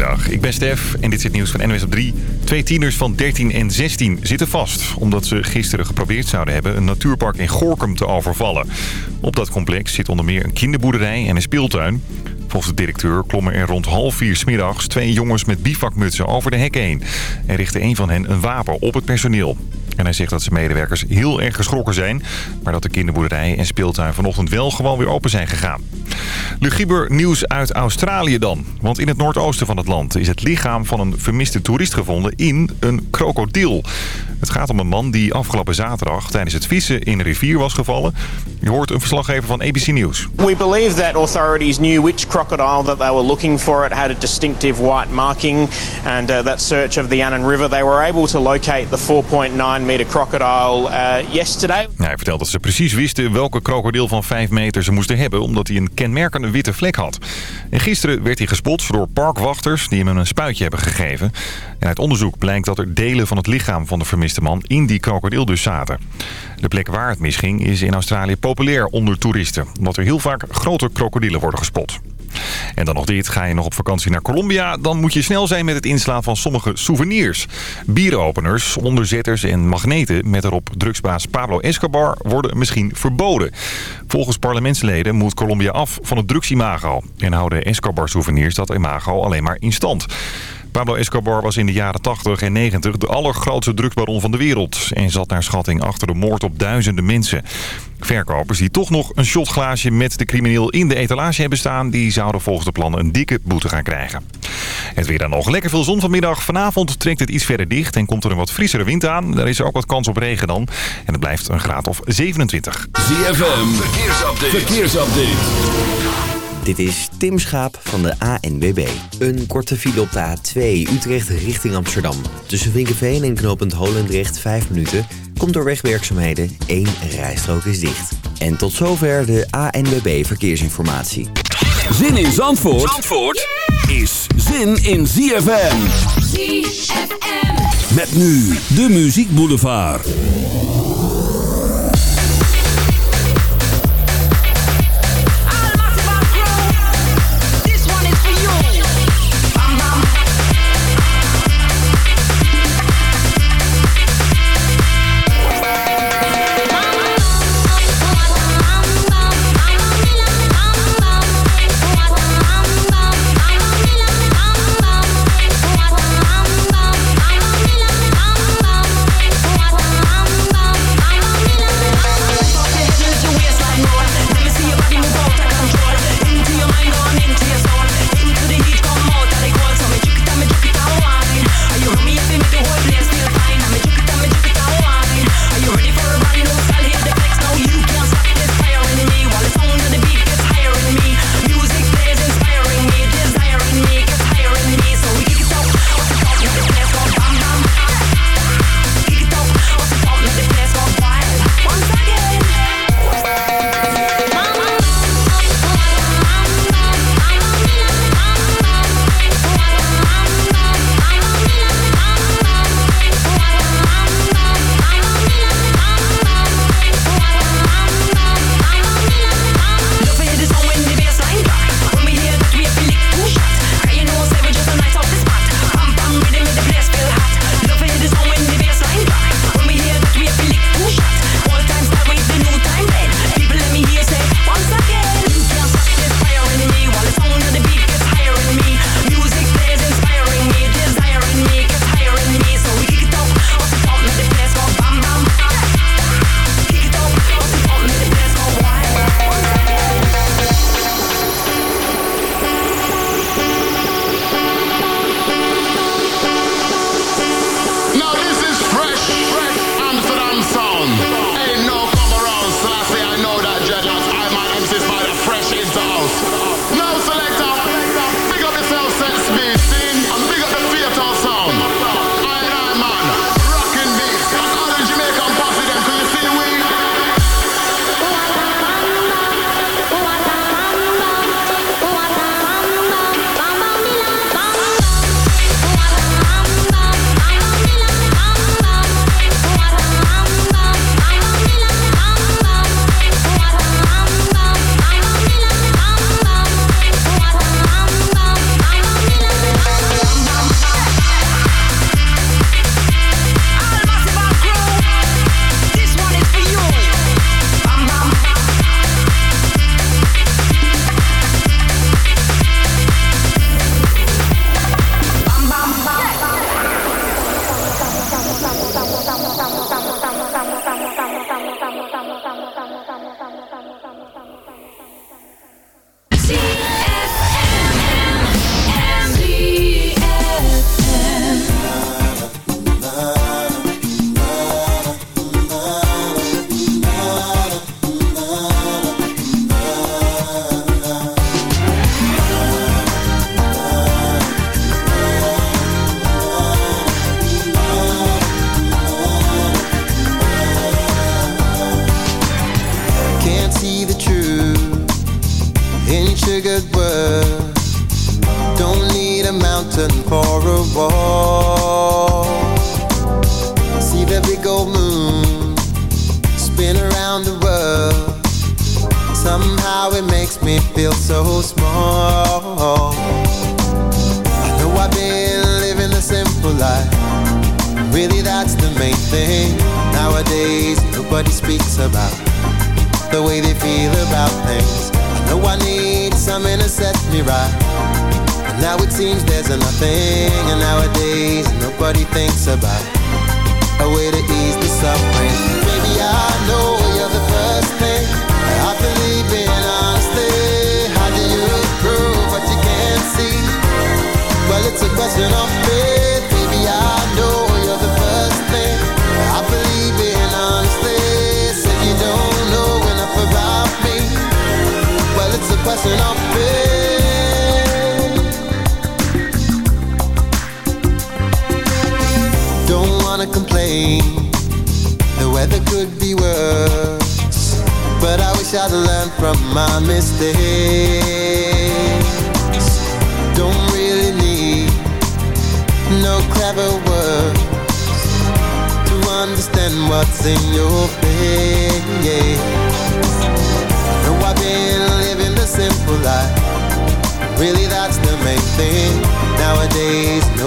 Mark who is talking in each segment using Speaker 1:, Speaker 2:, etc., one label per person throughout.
Speaker 1: Goedemiddag, ik ben Stef en dit is het nieuws van NWS op 3. Twee tieners van 13 en 16 zitten vast... omdat ze gisteren geprobeerd zouden hebben een natuurpark in Gorkum te overvallen. Op dat complex zit onder meer een kinderboerderij en een speeltuin. Volgens de directeur klommen er rond half vier smiddags twee jongens met bivakmutsen over de hek heen. En richtte een van hen een wapen op het personeel. En hij zegt dat zijn medewerkers heel erg geschrokken zijn... maar dat de kinderboerderij en speeltuin vanochtend wel gewoon weer open zijn gegaan. Luguber nieuws uit Australië dan. Want in het noordoosten van het land is het lichaam van een vermiste toerist gevonden in een krokodil. Het gaat om een man die afgelopen zaterdag tijdens het vissen in een rivier was gevallen. Je hoort een verslaggever van ABC News.
Speaker 2: We believe that authorities knew which crocodile that they were looking for. It had a distinctive white marking and uh, that search of the Annan River they were able to locate the 4.9 meter crocodile uh, yesterday.
Speaker 1: hij vertelt dat ze precies wisten welke krokodil van 5 meter ze moesten hebben omdat hij een kenmerkende witte vlek had. En gisteren werd hij gespot door parkwachters die hem een spuitje hebben gegeven. En uit onderzoek blijkt dat er delen van het lichaam van de vermiste man in die krokodil dus zaten. De plek waar het misging is in Australië populair onder toeristen, omdat er heel vaak grote krokodillen worden gespot. En dan nog dit. Ga je nog op vakantie naar Colombia... dan moet je snel zijn met het inslaan van sommige souvenirs. Bieropeners, onderzetters en magneten... met erop drugsbaas Pablo Escobar worden misschien verboden. Volgens parlementsleden moet Colombia af van het drugsimago... en houden Escobar-souvenirs dat imago alleen maar in stand. Pablo Escobar was in de jaren 80 en 90 de allergrootste drugsbaron van de wereld... en zat naar schatting achter de moord op duizenden mensen. Verkopers die toch nog een shotglaasje met de crimineel in de etalage hebben staan... die zouden volgens de plannen een dikke boete gaan krijgen. Het weer dan nog. Lekker veel zon vanmiddag. Vanavond trekt het iets verder dicht en komt er een wat frissere wind aan. Daar is er ook wat kans op regen dan. En het blijft een graad of 27.
Speaker 3: ZFM, verkeersupdate. verkeersupdate.
Speaker 4: Dit is Tim Schaap van de ANWB. Een korte file op de A2 Utrecht richting Amsterdam. Tussen Vinkenveen en knooppunt Holendrecht 5 minuten... komt door wegwerkzaamheden één rijstrook is dicht. En tot zover de ANWB Verkeersinformatie.
Speaker 3: Zin in Zandvoort, Zandvoort is zin in ZFM.
Speaker 5: ZFM.
Speaker 3: Met nu de Muziek Boulevard.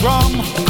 Speaker 6: drum,